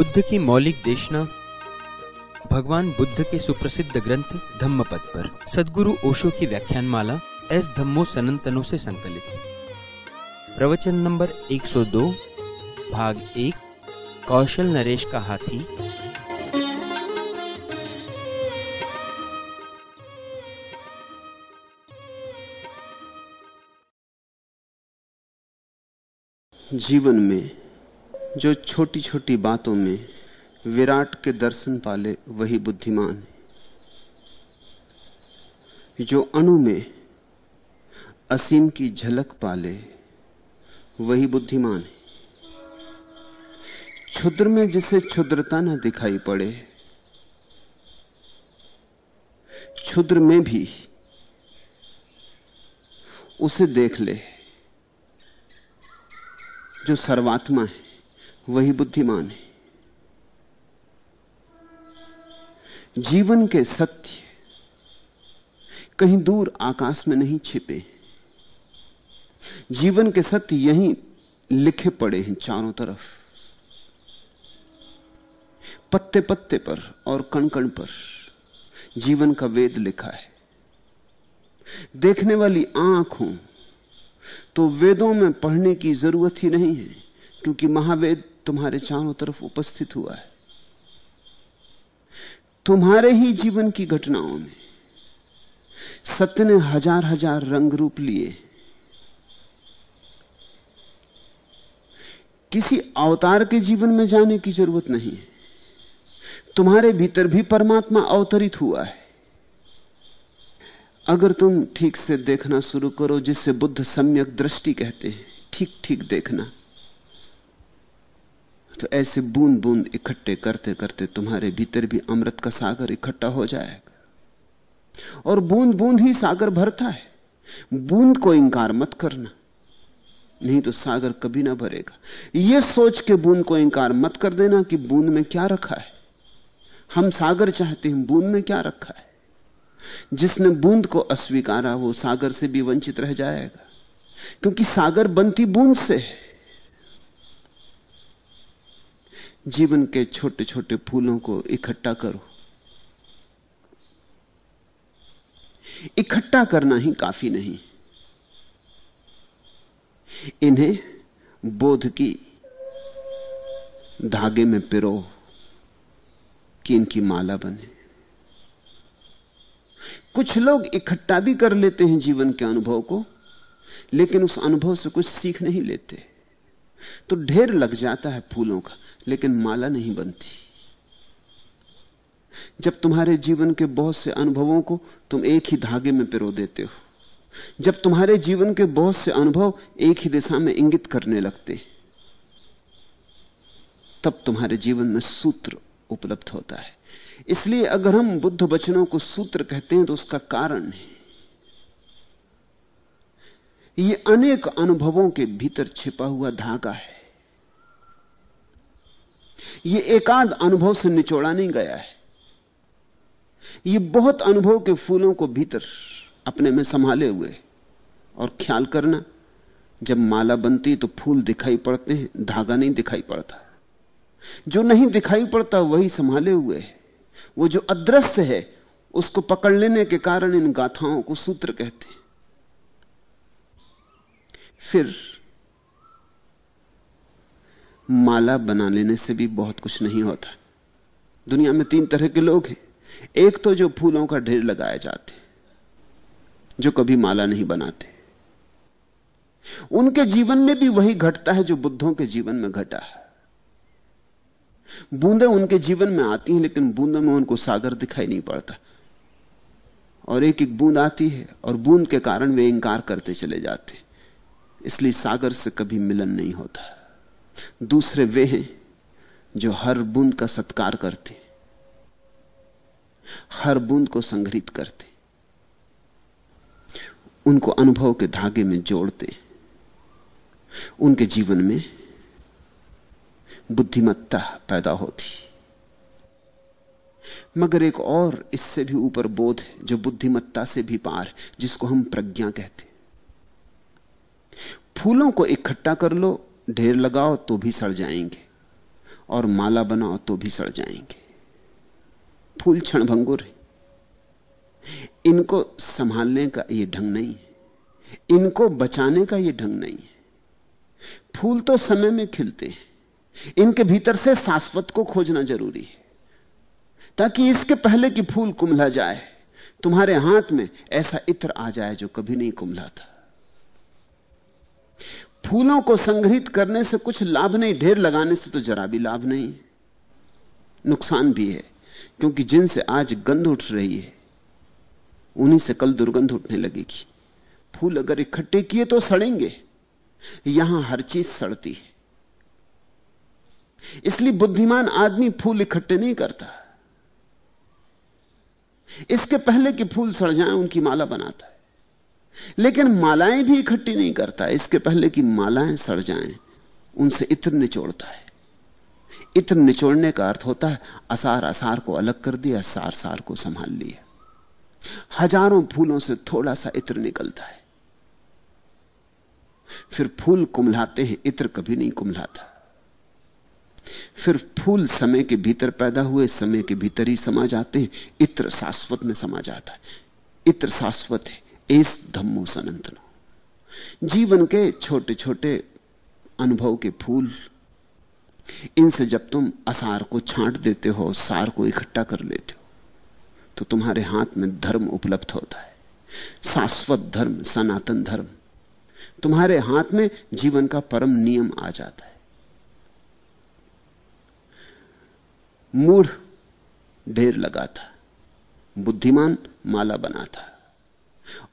बुद्ध की मौलिक देशना, भगवान बुद्ध के सुप्रसिद्ध ग्रंथ धम्मपद पर। सदगुरु ओशो की व्याख्यान माला एस धम्मो सनंतनों से संकलित। प्रवचन नंबर 102 भाग एक, कौशल नरेश का हाथी। जीवन में जो छोटी छोटी बातों में विराट के दर्शन पाले वही बुद्धिमान। है जो अणु में असीम की झलक पाले वही बुद्धिमान है। क्षुद्र में जिसे क्षुद्रता न दिखाई पड़े, क्षुद्र में भी उसे देख ले, जो सर्वात्मा है। वही बुद्धिमान है। जीवन के सत्य कहीं दूर आकाश में नहीं छिपे जीवन के सत्य यहीं लिखे पड़े हैं चारों तरफ़। पत्ते पत्ते पर और कण कण पर जीवन का वेद लिखा है। देखने वाली आँख हो तो वेदों में पढ़ने की ज़रूरत ही नहीं है, क्योंकि महावेद तुम्हारे चारों तरफ़ उपस्थित हुआ है। तुम्हारे ही जीवन की घटनाओं में सत्य ने हज़ार हज़ार रंग रूप लिए। किसी अवतार के जीवन में जाने की ज़रूरत नहीं है। तुम्हारे भीतर भी परमात्मा अवतरित हुआ है। अगर तुम ठीक से देखना शुरू करो जिससे बुद्ध सम्यक दृष्टि कहते हैं ठीक ठीक देखना। तो ऐसे बूंद बूंद इकट्ठे करते करते तुम्हारे भीतर भी अमृत का सागर इकट्ठा हो जाएगा। और बूंद बूंद ही सागर भरता है। बूंद को इंकार मत करना। नहीं तो सागर कभी ना भरेगा। यह सोच के बूंद को इंकार मत कर देना कि बूंद में क्या रखा है। हम सागर चाहते हैं, बूंद में क्या रखा है। जिसने बूंद को अस्वीकारा, वो सागर से भी वंचित रह जाएगा। क्योंकि सागर बनती बूंद से है। जीवन के छोटे छोटे फूलों को इकट्ठा करो। इकट्ठा करना ही काफ़ी नहीं। इन्हें बोध की धागे में पिरो कि इनकी माला बने। कुछ लोग इकट्ठा भी कर लेते हैं जीवन के अनुभव को, लेकिन उस अनुभव से कुछ सीख नहीं लेते। तो ढेर लग जाता है फूलों का। लेकिन माला नहीं बनती। जब तुम्हारे जीवन के बहुत से अनुभवों को तुम एक ही धागे में पिरो देते हो, जब तुम्हारे जीवन के बहुत से अनुभव एक ही दिशा में इंगित करने लगते, तब तुम्हारे जीवन में सूत्र उपलब्ध होता है। इसलिए अगर हम बुद्ध वचनों को सूत्र कहते हैं तो उसका कारण है। ये अनेक अनुभवों के भीतर छिपा हुआ धागा है। ये एकाध अनुभव से निचोड़ा नहीं गया है। ये बहुत अनुभव के फूलों को भीतर अपने में संभाले हुए और ख्याल करना, जब माला बनती तो फूल दिखाई पड़ते हैं, धागा नहीं दिखाई पड़ता। जो नहीं दिखाई पड़ता वही संभाले हुए है। वो जो अदृश्य है, उसको पकड़ लेने के कारण इन गाथाओं को सूत्र कहते हैं। फिर माला बना लेने से भी बहुत कुछ नहीं होता। दुनिया में तीन तरह के लोग हैं। एक तो जो फूलों का ढेर लगाए जाते जो कभी माला नहीं बनाते। उनके जीवन में भी वही घटता है जो बुद्धों के जीवन में घटा है। बूंदे उनके जीवन में आती हैं, लेकिन बूंदों में उनको सागर दिखाई नहीं पड़ता। और एक एक बूंद आती है, और बूंद के कारण वे इंकार करते चले जाते इसलिए सागर से कभी मिलन नहीं होता। दूसरे वे हैं जो हर बूंद का सत्कार करते हर बूंद को संग्रहित करते उनको अनुभव के धागे में जोड़ते उनके जीवन में बुद्धिमत्ता पैदा होती मगर एक और इससे भी ऊपर बोध है, जो बुद्धिमत्ता से भी पार जिसको हम प्रज्ञा कहते फूलों को इकट्ठा कर लो ढेर लगाओ तो भी सड़ जाएँगे, और माला बनाओ तो भी सड़ जाएँगे। फूल क्षणभंगुर है। इनको संभालने का यह ढंग नहीं है। इनको बचाने का यह ढंग नहीं है। फूल तो समय में खिलते हैं। इनके भीतर से शाश्वत को खोजना ज़रूरी है। ताकि इसके पहले कि फूल कुमला जाए, तुम्हारे हाथ में ऐसा इत्र आ जाए जो कभी नहीं कुमला था। फूलों को संग्रहित करने से कुछ लाभ नहीं, ढेर लगाने से तो जरा भी लाभ नहीं। नुकसान भी है, क्योंकि जिनसे आज गंध उठ रही है, उन्हीं से कल दुर्गंध उठने लगेगी। फूल अगर इकट्ठे किए तो सड़ेंगे। यहाँ हर चीज़ सड़ती है। इसलिए बुद्धिमान आदमी फूल इकट्ठे नहीं करता। इसके पहले कि फूल सड़ जाएँ, उनकी माला बनाता। लेकिन मालाएँ भी इकट्ठी नहीं करता। इसके पहले कि मालाएँ सड़ जाएँ, उनसे इत्र निचोड़ता है। इत्र निचोड़ने का अर्थ होता है, असार असार को अलग कर दिया, सार सार को संभाल लिया। हज़ारों फूलों से थोड़ा सा इत्र निकलता है। फिर फूल कुमलाते हैं, इत्र कभी नहीं कुमलाता। फिर फूल समय के भीतर पैदा हुए, समय के भीतर ही समा जाते हैं, इत्र शाश्वत में समा जाता है। इत्र शाश्वत है। एस धम्मो सनंतनो। जीवन के छोटे छोटे अनुभव के फूल, इनसे जब तुम असार को छांट देते हो, सार को इकट्ठा कर लेते हो तो तुम्हारे हाथ में धर्म उपलब्ध होता है। शाश्वत धर्म, सनातन धर्म। तुम्हारे हाथ में जीवन का परम नियम आ जाता है। मूढ़ ढेर लगा था बुद्धिमान माला बना था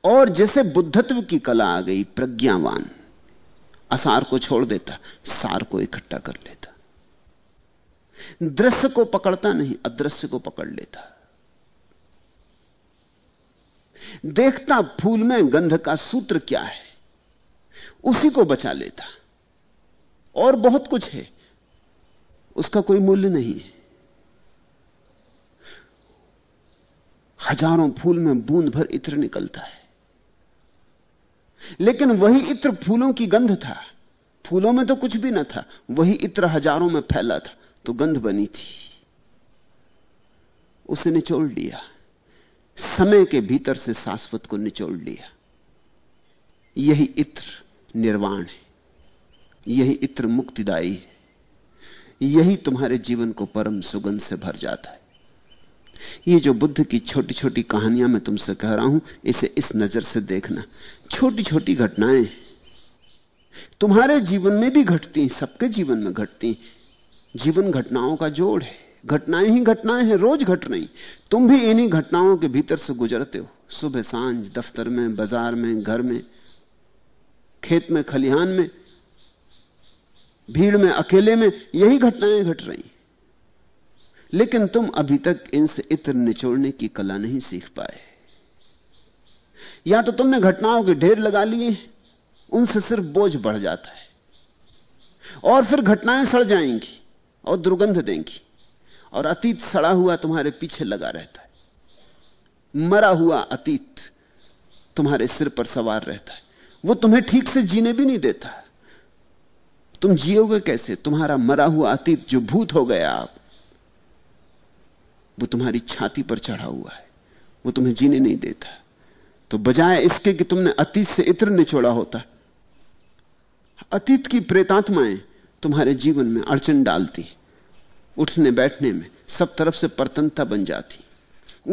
और जैसे बुद्धत्व की कला आ गई, प्रज्ञावान। असार को छोड़ देता, सार को इकट्ठा कर लेता। दृश्य को पकड़ता नहीं, अदृश्य को पकड़ लेता। देखता फूल में गंध का सूत्र क्या है, उसी को बचा लेता। और बहुत कुछ है, उसका कोई मूल्य नहीं है। हज़ारों फूल में बूंद भर इत्र निकलता है। लेकिन वही इत्र फूलों की गंध था। फूलों में तो कुछ भी ना था। वही इत्र हज़ारों में फैला था। तो गंध बनी थी। उसे निचोड़ लिया। समय के भीतर से शाश्वत को निचोड़ लिया। यही इत्र निर्वाण है। यही इत्र मुक्तिदायी है। यही तुम्हारे जीवन को परम सुगंध से भर जाता है। ये जो बुद्ध की छोटी छोटी कहानियाँ मैं तुमसे कह रहा हूँ, इसे इस नज़र से देखना। छोटी छोटी घटनाएँ। तुम्हारे जीवन में भी घटती सबके जीवन में घटती जीवन घटनाओं का जोड़ है। घटनाएँ ही घटनाएँ हैं, रोज घट रही तुम भी इन्हीं घटनाओं के भीतर से गुजरते हो। सुबह साँझ, दफ्तर में, बाज़ार में, घर में, खेत में, खलिहान में, भीड़ में, अकेले में, यही घटनाएँ घट रही लेकिन तुम अभी तक इनसे इत्र निचोड़ने की कला नहीं सीख पाए। या तो तुमने घटनाओं के ढेर लगा लिए उनसे सिर्फ़ बोझ बढ़ जाता है। और फिर घटनाएँ सड़ जाएँगी और दुर्गंध देंगी, और अतीत सड़ा हुआ तुम्हारे पीछे लगा रहता है। मरा हुआ अतीत तुम्हारे सिर पर सवार रहता है। वो तुम्हें ठीक से जीने भी नहीं देता। तुम जियोगे कैसे? तुम्हारा मरा हुआ अतीत जो भूत हो गया आप वो तुम्हारी छाती पर चढ़ा हुआ है। वो तुम्हें जीने नहीं देता। तो बजाय इसके कि तुमने अतीत से इत्र निचोड़ा होता। अतीत की प्रेतात्माएँ तुम्हारे जीवन में अड़चन डालती। उठने बैठने में सब तरफ़ से परतंता बन जाती।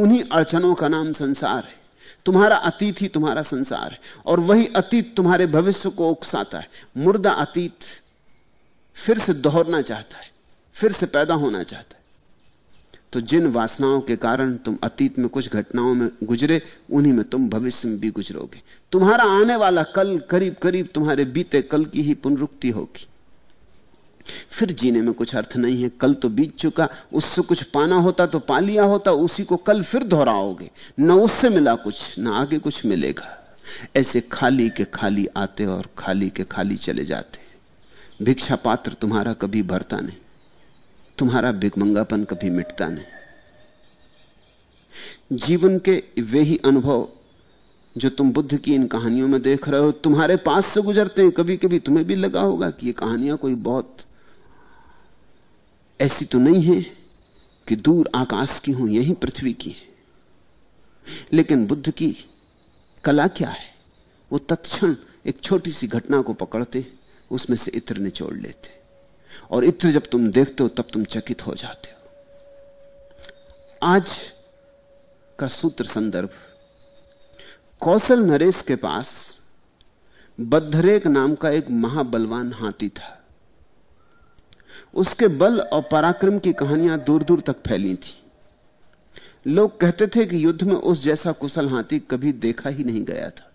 उन्हीं अड़चनों का नाम संसार है। तुम्हारा अतीत ही तुम्हारा संसार है। और वही अतीत तुम्हारे भविष्य को उकसाता है। मुर्दा अतीत फिर से दोहरना चाहता है। फिर से पैदा होना चाहता है। तो जिन वासनाओं के कारण तुम अतीत में कुछ घटनाओं में गुजरे, उन्हीं में तुम भविष्य में भी गुजरोगे। तुम्हारा आने वाला कल करीब करीब तुम्हारे बीते कल की ही पुनरुक्ति होगी। फिर जीने में कुछ अर्थ नहीं है। कल तो बीत चुका, उससे कुछ पाना होता तो पा लिया होता, उसी को कल फिर दोहराओगे। न उससे मिला कुछ, न आगे कुछ मिलेगा। ऐसे खाली के खाली आते और खाली के खाली चले जाते। भिक्षा पात्र तुम्हारा कभी भरता नहीं। तुम्हारा भिकमंगापन कभी मिटता नहीं। जीवन के वे ही अनुभव जो तुम बुद्ध की इन कहानियों में देख रहे हो, तुम्हारे पास से गुजरते हैं। कभी कभी तुम्हें भी लगा होगा कि ये कहानियाँ कोई बहुत ऐसी तो नहीं है कि दूर आकाश की हूँ, यही पृथ्वी की है। लेकिन बुद्ध की कला क्या है? वो तत्क्षण एक छोटी सी घटना को पकड़ते उसमें से इत्र निचोड़ लेते और इत्र जब तुम देखते हो, तब तुम चकित हो जाते हो। आज का सूत्र संदर्भ, कौशल नरेश के पास बद्धरेक नाम का एक महाबलवान हाथी था। उसके बल और पराक्रम की कहानियाँ दूर दूर तक फैली थी। लोग कहते थे कि युद्ध में उस जैसा कुशल हाथी कभी देखा ही नहीं गया था।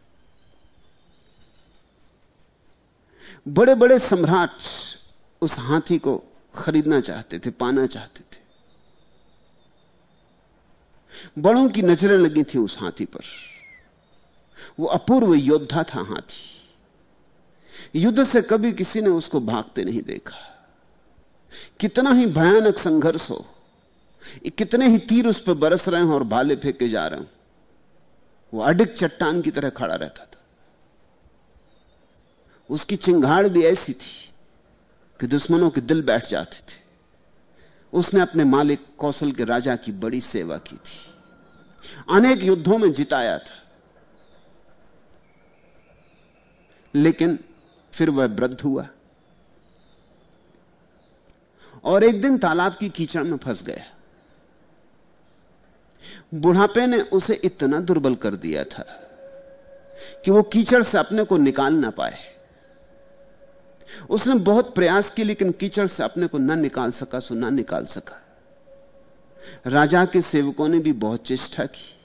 बड़े बड़े सम्राट उस हाथी को खरीदना चाहते थे, पाना चाहते थे। बड़ों की नज़रें लगी थी उस हाथी पर। वो अपूर्व योद्धा था हाथी। युद्ध से कभी किसी ने उसको भागते नहीं देखा। कितना ही भयानक संघर्ष हो, कितने ही तीर उस पर बरस रहे हो और भाले फेंके जा रहे हो, वो अडिक चट्टान की तरह खड़ा रहता था। उसकी चिंगाड़ भी ऐसी थी। कि दुश्मनों के दिल बैठ जाते थे। उसने अपने मालिक कौशल के राजा की बड़ी सेवा की थी। अनेक युद्धों में जिताया था। लेकिन फिर वह वृद्ध हुआ। और एक दिन तालाब की कीचड़ में फंस गया। बुढ़ापे ने उसे इतना दुर्बल कर दिया था कि वो कीचड़ से अपने को निकाल ना पाए। उसने बहुत प्रयास किए, लेकिन कीचड़ से अपने को न निकाल सका, सो ना निकाल सका। राजा के सेवकों ने भी बहुत चेष्टा की,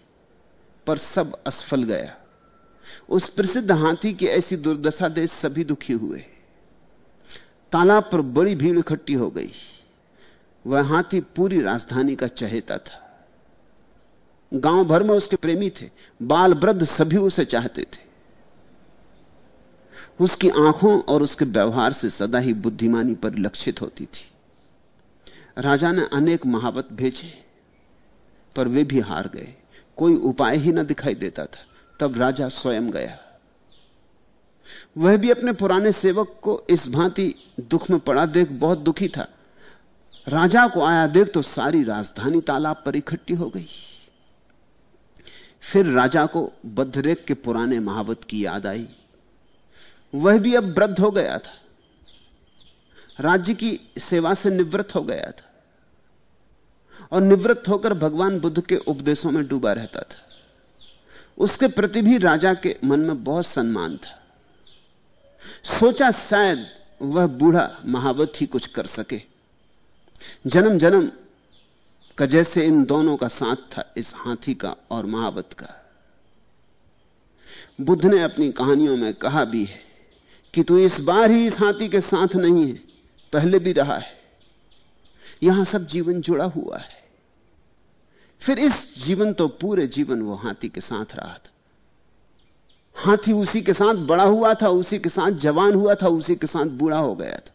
पर सब असफल गया। उस प्रसिद्ध हाथी की ऐसी दुर्दशा देश सभी दुखी हुए। तालाब पर बड़ी भीड़ इकट्ठी हो गई। वह हाथी पूरी राजधानी का चहेता था। गाँव भर में उसके प्रेमी थे। बाल वृद्ध सभी उसे चाहते थे। उसकी आँखों और उसके व्यवहार से सदा ही बुद्धिमानी परिलक्षित होती थी। राजा ने अनेक महावत भेजे, पर वे भी हार गए। कोई उपाय ही ना दिखाई देता था। तब राजा स्वयं गया। वह भी अपने पुराने सेवक को इस भांति दुख में पड़ा। देख, बहुत दुखी था। राजा को आया देख तो सारी राजधानी तालाब पर इकट्ठी हो गई। फिर राजा को बद्धरेख के पुराने महावत की याद आई। वह भी अब वृद्ध हो गया था। राज्य की सेवा से निवृत्त हो गया था। और निवृत्त होकर भगवान बुद्ध के उपदेशों में डूबा रहता था। उसके प्रति भी राजा के मन में बहुत सम्मान था। सोचा शायद वह बूढ़ा महावत ही कुछ कर सके। जन्म जन्म का जैसे इन दोनों का साथ था, इस हाथी का और महावत का। बुद्ध ने अपनी कहानियों में कहा भी है कि तू इस बार ही इस हाथी के साथ नहीं है, पहले भी रहा है। यहाँ सब जीवन जुड़ा हुआ है। फिर इस जीवन तो पूरे जीवन वो हाथी के साथ रहा था। हाथी उसी के साथ बड़ा हुआ था, उसी के साथ जवान हुआ था, उसी के साथ बूढ़ा हो गया था।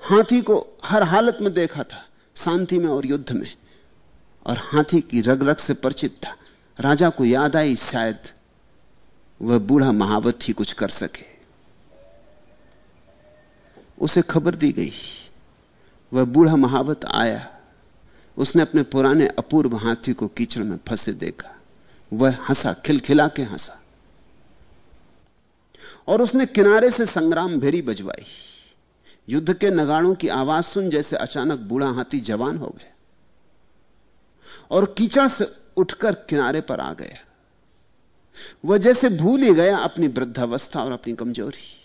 हाथी को हर हालत में देखा था, शांति में और युद्ध में। और हाथी की रग रग से परिचित था। राजा को याद आई शायद वह बूढ़ा महावत ही कुछ कर सके। उसे खबर दी गई। वह बूढ़ा महावत आया। उसने अपने पुराने अपूर्व हाथी को कीचड़ में फंसे देखा। वह हंसा, खिलखिला के हंसा। और उसने किनारे से संग्राम भेरी बजवाई। युद्ध के नगाड़ों की आवाज़ सुन जैसे अचानक बूढ़ा हाथी जवान हो गया। और कीचड़ से उठकर किनारे पर आ गया। वह जैसे भूल ही गया अपनी वृद्धावस्था और अपनी कमज़ोरी।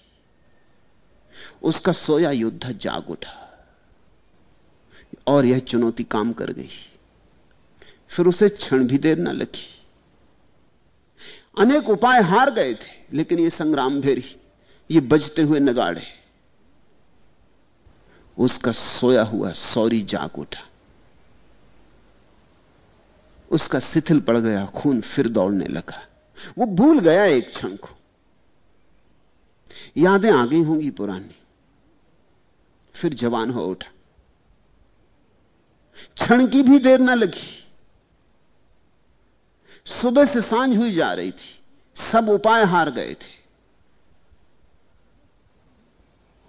उसका सोया युद्ध जाग उठा। और यह चुनौती काम कर गई। फिर उसे क्षण भी देर न लगी। अनेक उपाय हार गए थे, लेकिन यह संग्राम भेरी, ये बजते हुए नगाड़े। उसका सोया हुआ सौरी जाग उठा। उसका शिथिल पड़ गया, खून फिर दौड़ने लगा। वो भूल गया एक क्षण को। यादें आ गई होंगी पुरानी। फिर जवान हो उठा। क्षण की भी देर ना लगी। सुबह से साँझ हुई जा रही थी। सब उपाय हार गए थे।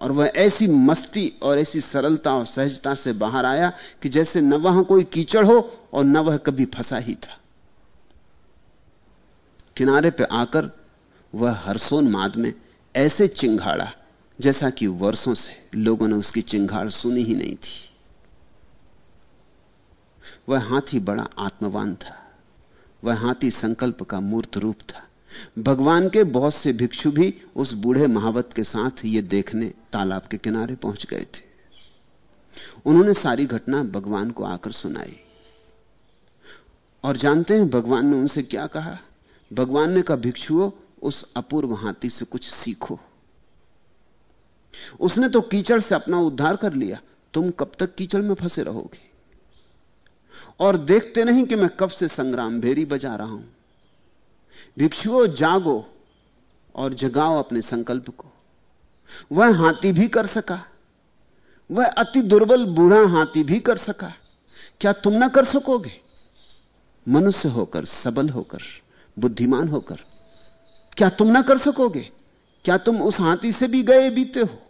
और वह ऐसी मस्ती और ऐसी सरलता और सहजता से बाहर आया कि जैसे न वहाँ कोई कीचड़ हो और न वह कभी फंसा ही था। किनारे पे आकर वह हर्षोन्माद में ऐसे चिंगाड़ा, जैसा कि वर्षों से लोगों ने उसकी चिंगाड़ सुनी ही नहीं थी। वह हाथी बड़ा आत्मवान था। वह हाथी संकल्प का मूर्त रूप था। भगवान के बहुत से भिक्षु भी उस बूढ़े महावत के साथ ये देखने तालाब के किनारे पहुँच गए थे। उन्होंने सारी घटना भगवान को आकर सुनाई। और जानते हैं भगवान ने उनसे क्या कहा? भगवान ने कहा, भिक्षुओं, उस अपूर्व हाथी से कुछ सीखो। उसने तो कीचड़ से अपना उद्धार कर लिया। तुम कब तक कीचड़ में फंसे रहोगे? और देखते नहीं कि मैं कब से संग्राम भेरी बजा रहा हूँ। भिक्षुओं, जागो और जगाओ अपने संकल्प को। वह हाथी भी कर सका। वह अति दुर्बल बूढ़ा हाथी भी कर सका। क्या तुम ना कर सकोगे? मनुष्य होकर सबल होकर। बुद्धिमान होकर। क्या तुम ना कर सकोगे? क्या तुम उस हाथी से भी गए बीते हो?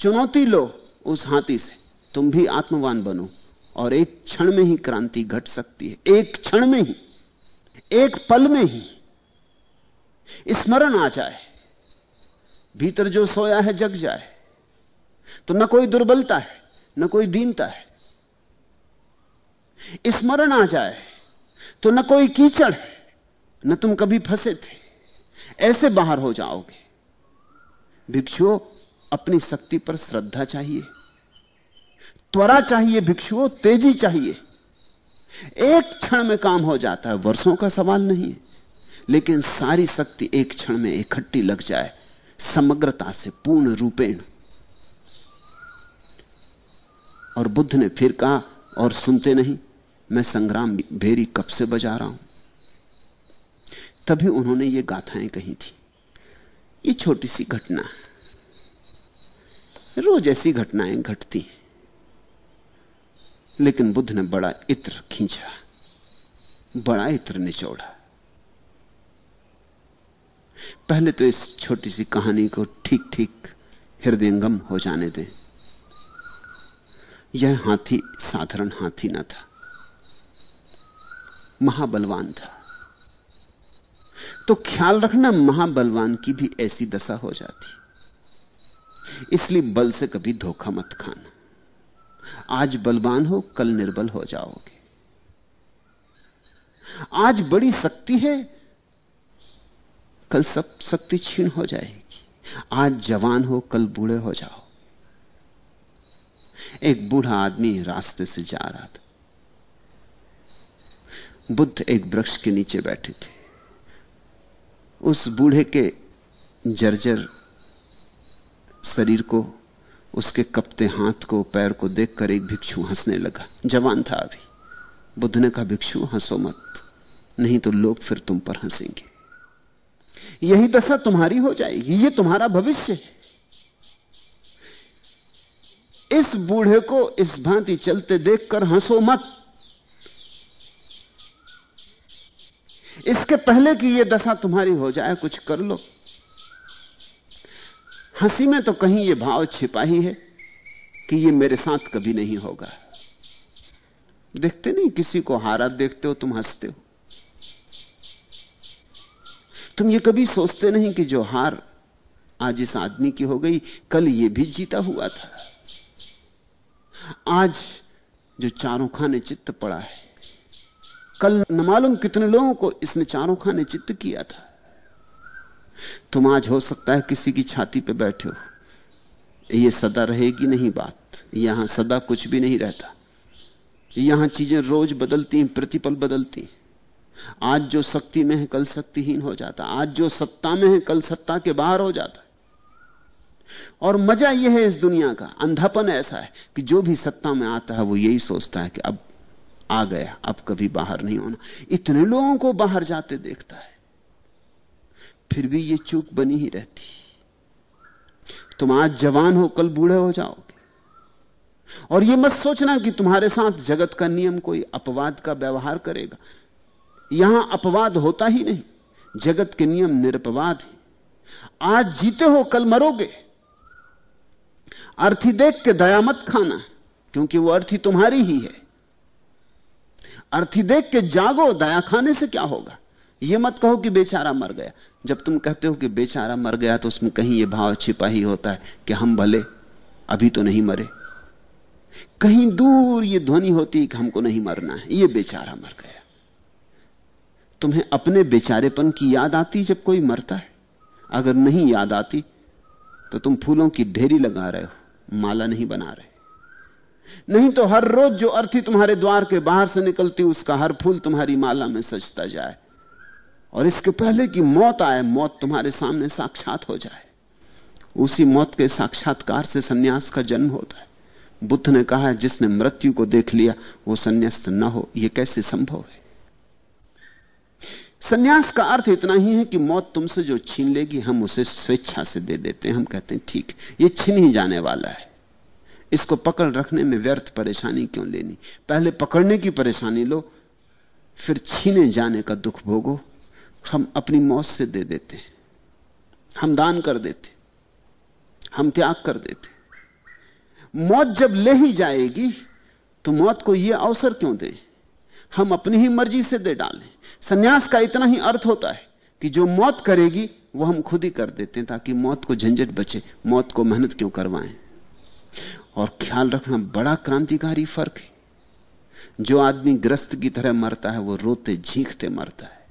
चुनौती लो उस हाथी से। तुम भी आत्मवान बनो और एक क्षण में ही क्रांति घट सकती है। एक क्षण में ही, एक पल में ही। स्मरण आ जाए। भीतर जो सोया है जग जाए। तो न कोई दुर्बलता है, न कोई दीनता है। स्मरण आ जाए तो न कोई कीचड़ है। न तुम कभी फंसे थे। ऐसे बाहर हो जाओगे। भिक्षुओं, अपनी शक्ति पर श्रद्धा चाहिए। त्वरा चाहिए भिक्षुओं, तेज़ी चाहिए। एक क्षण में काम हो जाता है, वर्षों का सवाल नहीं है। लेकिन सारी शक्ति एक क्षण में इकट्ठी लग जाए, समग्रता से, पूर्ण रूपेण। और बुद्ध ने फिर कहा, और सुनते नहीं, मैं संग्राम भेरी कब से बजा रहा हूँ? तभी उन्होंने ये गाथाएँ कही थी। ये छोटी सी घटना। रोज ऐसी घटनाएँ घटती लेकिन बुद्ध ने बड़ा इत्र खींचा। बड़ा इत्र निचोड़ा। पहले तो इस छोटी सी कहानी को ठीक ठीक हृदयंगम हो जाने दें। यह हाथी साधारण हाथी न था। महाबलवान था। तो ख्याल रखना महाबलवान की भी ऐसी दशा हो जाती। इसलिए बल से कभी धोखा मत खाना। आज बलवान हो, कल निर्बल हो जाओगे। आज बड़ी शक्ति है, कल सब शक्ति छीण हो जाएगी। आज जवान हो, कल बूढ़े हो जाओ। एक बूढ़ा आदमी रास्ते से जा रहा था। बुद्ध एक वृक्ष के नीचे बैठे थे। उस बूढ़े के जर्जर शरीर को, उसके कपते हाथ को, पैर को देखकर एक भिक्षु हंसने लगा। जवान था अभी। बुद्ध ने कहा, भिक्षु, हंसो मत। नहीं तो लोग फिर तुम पर हंसेंगे। यही दशा तुम्हारी हो जाएगी। ये तुम्हारा भविष्य है। इस बूढ़े को इस भांति चलते देखकर हंसो मत। इसके पहले कि यह दशा तुम्हारी हो जाए, कुछ कर लो। हँसी में तो कहीं यह भाव छिपा ही है कि यह मेरे साथ कभी नहीं होगा। देखते नहीं, किसी को हारा देखते हो, तुम हँसते हो। तुम ये कभी सोचते नहीं कि जो हार आज इस आदमी की हो गई, कल ये भी जीता हुआ था। आज जो चारों खाने चित्त पड़ा है कल न मालूम कितने लोगों को इसने चारों खाने चित्त किया था। तुम आज हो सकता है किसी की छाती पे बैठे हो। यह सदा रहेगी नहीं बात। यहाँ सदा कुछ भी नहीं रहता। यहाँ चीज़ें रोज बदलती हैं, प्रतिपल बदलती आज जो शक्ति में है, कल शक्तिहीन हो जाता। आज जो सत्ता में है, कल सत्ता के बाहर हो जाता। और मज़ा यह है इस दुनिया का। अंधापन ऐसा है कि जो भी सत्ता में आता है, वो यही सोचता है कि अब आ गया, अब कभी बाहर नहीं होना। इतने लोगों को बाहर जाते देखता है। फिर भी ये चूक बनी ही रहती। तुम आज जवान हो, कल बूढ़े हो जाओगे। और ये मत सोचना कि तुम्हारे साथ जगत का नियम कोई अपवाद का व्यवहार करेगा। यहाँ अपवाद होता ही नहीं। जगत के नियम निरपवाद है। आज जीते हो, कल मरोगे। अर्थी देख के दया मत खाना, क्योंकि वो अर्थी तुम्हारी ही है। अर्थी देख के जागो, दया खाने से क्या होगा? यह मत कहो कि बेचारा मर गया। जब तुम कहते हो कि बेचारा मर गया तो उसमें कहीं यह भाव छिपा ही होता है कि हम भले, अभी तो नहीं मरे। कहीं दूर यह ध्वनि होती कि हमको नहीं मरना है यह बेचारा मर गया। तुम्हें अपने बेचारेपन की याद आती जब कोई मरता है? अगर नहीं याद आती तो तुम फूलों की ढेरी लगा रहे हो, माला नहीं बना रहे। नहीं तो हर रोज जो अर्थी तुम्हारे द्वार के बाहर से निकलती, उसका हर फूल तुम्हारी माला में सजता जाए। और इसके पहले कि मौत आए, मौत तुम्हारे सामने साक्षात हो जाए। उसी मौत के साक्षात्कार से सन्यास का जन्म होता है। बुद्ध ने कहा है जिसने मृत्यु को देख लिया, वो संन्यास्त न हो। यह कैसे संभव है? सन्यास का अर्थ इतना ही है कि मौत तुमसे जो छीन लेगी, हम उसे स्वेच्छा से दे देते हैं। हम कहते हैं, ठीक, ये छीन ही जाने वाला है। इसको पकड़ रखने में व्यर्थ परेशानी क्यों लेनी? पहले पकड़ने की परेशानी लो, फिर छीने जाने का दुख भोगो। हम अपनी मौत से दे देते हैं। हम दान कर देते हम त्याग कर देते मौत जब ले ही जाएगी तो मौत को यह अवसर क्यों दें? हम अपनी ही मर्ज़ी से दे डालें। सन्यास का इतना ही अर्थ होता है कि जो मौत करेगी, वो हम खुद ही कर देते हैं ताकि मौत को झंझट बचे। मौत को मेहनत क्यों करवाएँ? और ख्याल रखना बड़ा क्रांतिकारी फ़र्क है। जो आदमी ग्रस्त की तरह मरता है, वो रोते झींकते मरता है।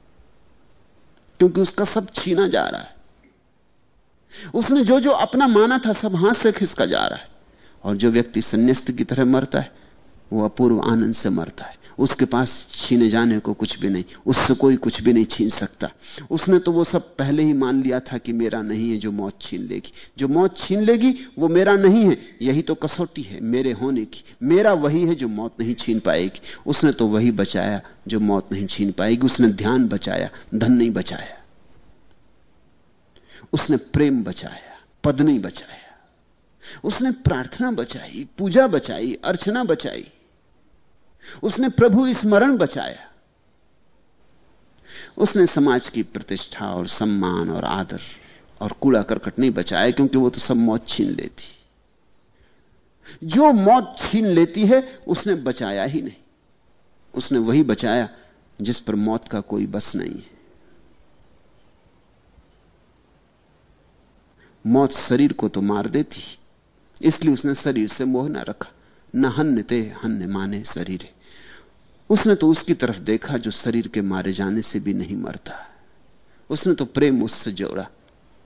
क्योंकि उसका सब छीना जा रहा है। उसने जो जो अपना माना था, सब हाथ से खिसका जा रहा है। और जो व्यक्ति संन्यास्त की तरह मरता है, वो अपूर्व आनंद से मरता है। उसके पास छीने जाने को कुछ भी नहीं, उससे कोई कुछ भी नहीं छीन सकता। उसने तो वो सब पहले ही मान लिया था कि मेरा नहीं है जो मौत छीन लेगी। जो मौत छीन लेगी, वो मेरा नहीं है, यही तो कसौटी है मेरे होने की। मेरा वही है जो मौत नहीं छीन पाएगी। उसने तो वही बचाया जो मौत नहीं छीन पाएगी। उसने ध्यान बचाया, धन नहीं बचाया। उसने प्रेम बचाया, पद नहीं बचाया। उसने प्रार्थना बचाई, पूजा बचाई, अर्चना बचाई। उसने प्रभु स्मरण बचाया। उसने समाज की प्रतिष्ठा और सम्मान और आदर और कूड़ा करकट नहीं बचाया, क्योंकि वो तो सब मौत छीन लेती। जो मौत छीन लेती है, उसने बचाया ही नहीं। उसने वही बचाया जिस पर मौत का कोई बस नहीं है। मौत शरीर को तो मार देती, इसलिए उसने शरीर से मोह ना रखा। न हन्य ते हन्य माने शरीर। उसने तो उसकी तरफ़ देखा जो शरीर के मारे जाने से भी नहीं मरता। उसने तो प्रेम उससे जोड़ा।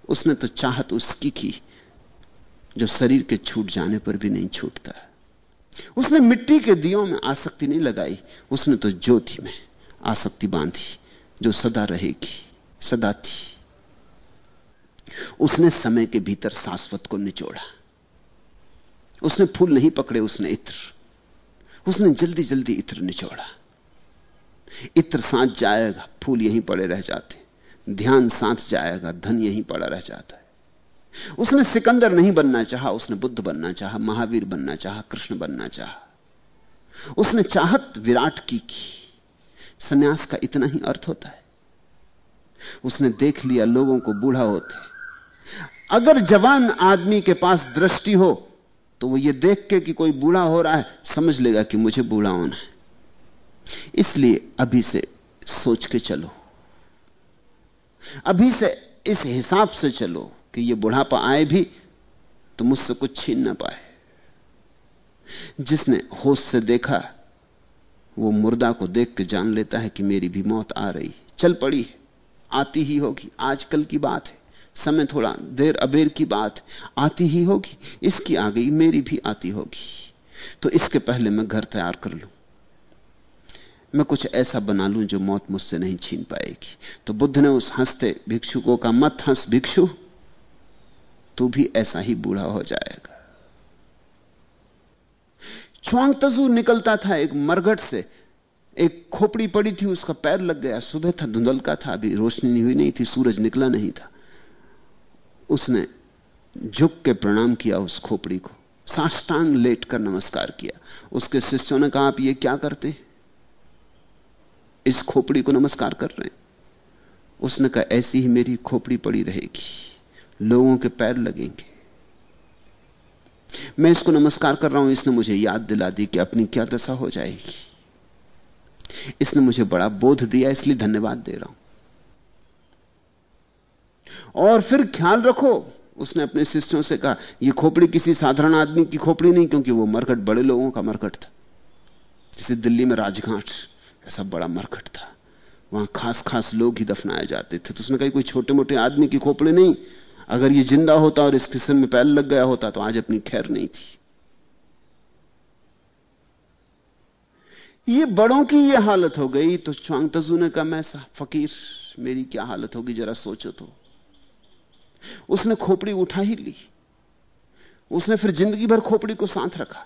उसने तो चाहत उसकी की, जो शरीर के छूट जाने पर भी नहीं छूटता। उसने मिट्टी के दियों में आसक्ति नहीं लगाई। उसने तो ज्योति में आसक्ति बांधी, जो सदा रहेगी, सदा थी। उसने समय के भीतर शाश्वत को निचोड़ा। उसने फूल नहीं पकड़े उसने इत्र। उसने जल्दी जल्दी इत्र निचोड़ा। इत्र साथ जाएगा, फूल यहीं पड़े रह जाते ध्यान साथ जाएगा, धन यहीं पड़ा रह जाता है। उसने सिकंदर नहीं बनना चाहा, उसने बुद्ध बनना चाहा, महावीर बनना चाहा, कृष्ण बनना चाहा। उसने चाहत विराट की की। सन्यास का इतना ही अर्थ होता है। उसने देख लिया, लोगों को बूढ़ा होते अगर जवान आदमी के पास दृष्टि हो तो वो ये देख के कि कोई बूढ़ा हो रहा है, समझ लेगा कि मुझे बूढ़ा होना है। इसलिए अभी से सोच के चलो। अभी से इस हिसाब से चलो कि ये बुढ़ापा आए भी तो मुझसे कुछ छीन ना पाए। जिसने होश से देखा, वो मुर्दा को देख के जान लेता है कि मेरी भी मौत आ रही चल पड़ी है, आती ही होगी। आजकल की बात है। समय थोड़ा देर अबेर की बात आती ही होगी, इसकी आ गई मेरी भी आती होगी। तो इसके पहले मैं घर तैयार कर लूँ। मैं कुछ ऐसा बना लूँ जो मौत मुझसे नहीं छीन पाएगी। तो बुद्ध ने उस हँसते भिक्षुकों का मत हंस, भिक्षु, तू भी ऐसा ही बूढ़ा हो जाएगा। च्वांग तजू निकलता था एक मरघट से। एक खोपड़ी पड़ी थी, उसका पैर लग गया। सुबह था, धुंधल का था, अभी रोशनी हुई, नहीं थी, सूरज निकला नहीं था। उसने झुक के प्रणाम किया उस खोपड़ी को। साष्टांग लेट कर नमस्कार किया। उसके शिष्यों ने कहा, आप ये क्या करते हैं? इस खोपड़ी को नमस्कार कर रहे हैं? उसने कहा, ऐसी ही मेरी खोपड़ी पड़ी रहेगी। लोगों के पैर लगेंगे। मैं इसको नमस्कार कर रहा हूँ। इसने मुझे याद दिला दी कि अपनी क्या दशा हो जाएगी। इसने मुझे बड़ा बोध दिया, इसलिए धन्यवाद दे रहा हूँ। और फिर ख्याल रखो। उसने अपने शिष्यों से कहा यह खोपड़ी किसी साधारण आदमी की खोपड़ी नहीं, क्योंकि वो मरकट बड़े लोगों का मरकट था। जैसे दिल्ली में राजघाट, ऐसा बड़ा मरकट था। वहाँ खास खास लोग ही दफनाए जाते थे। तो उसने कहा कोई छोटे मोटे आदमी की खोपड़ी नहीं। अगर ये ज़िंदा होता और इस किस्म में पैर लग गया होता तो आज अपनी खैर नहीं थी। ये बड़ों की ये हालत हो गई तो च्वांग ने कहा, मैं फकीर, मेरी क्या हालत होगी, जरा सोचो तो। उसने खोपड़ी उठा ही ली। उसने फिर ज़िंदगी भर खोपड़ी को साथ रखा।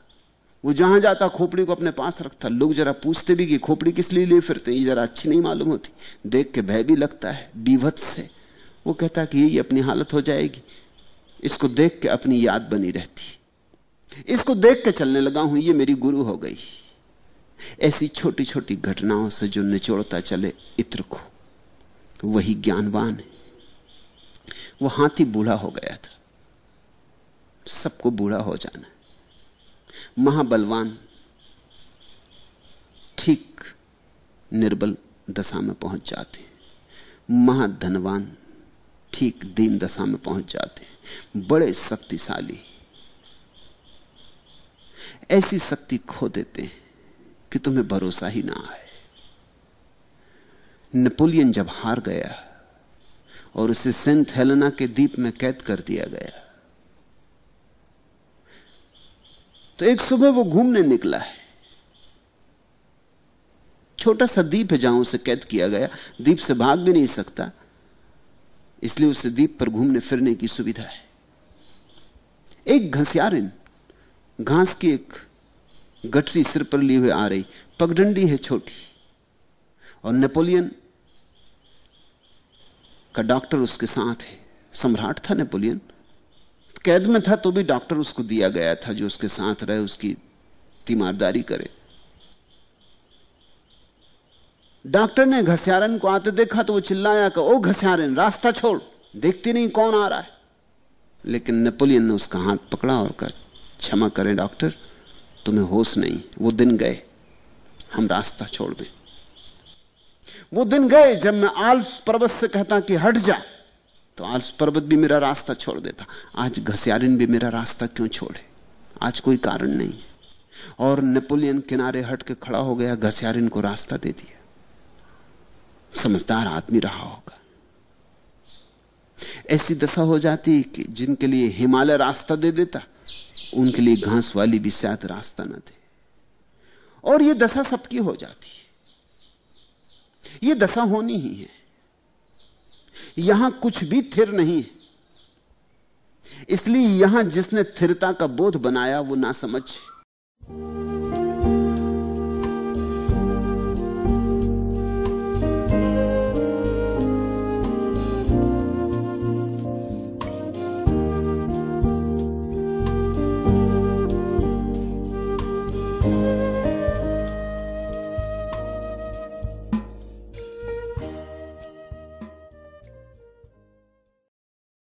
वो जहाँ जाता, खोपड़ी को अपने पास रखता। लोग जरा पूछते भी कि खोपड़ी किस लिए ले फिरते ये जरा अच्छी नहीं मालूम होती। देख के भय भी लगता है बीभत से। वो कहता कि यही अपनी हालत हो जाएगी। इसको देख के अपनी याद बनी रहती। इसको देख के चलने लगा हूँ, ये मेरी गुरु हो गई। ऐसी छोटी छोटी घटनाओं से जो निचोड़ता चले, इत्र को। वही ज्ञानवान है। वो हाथी बूढ़ा हो गया था। सबको बूढ़ा हो जाना। महाबलवान, ठीक निर्बल दशा में पहुँच जाते महाधनवान, ठीक दीन दशा में पहुँच जाते बड़े शक्तिशाली। ऐसी शक्ति खो देते हैं कि तुम्हें भरोसा ही ना आए। नेपोलियन जब हार गया और उसे सेंट हेलेना के द्वीप में कैद कर दिया गया। तो एक सुबह वो घूमने निकला है। छोटा सा द्वीप है जहाँ उसे कैद किया गया। द्वीप से भाग भी नहीं सकता। इसलिए उसे द्वीप पर घूमने फिरने की सुविधा है। एक घसियारिन, घास की एक गठरी सिर पर ली हुई आ रही। पगडंडी है छोटी। और नेपोलियन का डॉक्टर उसके साथ है। सम्राट था नेपोलियन। कैद में था तो भी डॉक्टर उसको दिया गया था जो उसके साथ रहे, उसकी तीमारदारी करे। डॉक्टर ने घसियारन को आते देखा तो वो चिल्लाया कि, ओ घसियारन, रास्ता छोड़। देखती नहीं कौन आ रहा है? लेकिन नेपोलियन ने उसका हाथ पकड़ा और कहा, क्षमा करें डॉक्टर, तुम्हें होश नहीं, वो दिन गए। हम रास्ता छोड़ दें। वो दिन गए जब मैं आल्स पर्वत से कहता कि हट जा तो आल्स पर्वत भी मेरा रास्ता छोड़ देता। आज घसियारिन भी मेरा रास्ता क्यों छोड़े? आज कोई कारण नहीं। और नेपोलियन किनारे हट के खड़ा हो गया, घसियारिन को रास्ता दे दिया। समझदार आदमी रहा होगा। ऐसी दशा हो जाती कि जिनके लिए हिमालय रास्ता दे देता, उनके लिए घास वाली भी शायद रास्ता ना दे। और यह दशा सबकी हो जाती यह दशा होनी ही है। यहाँ कुछ भी थिर नहीं है। इसलिए यहाँ जिसने थिरता का बोध बनाया, वो ना समझ